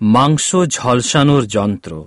মাংস ঝলসানোর যন্ত্র।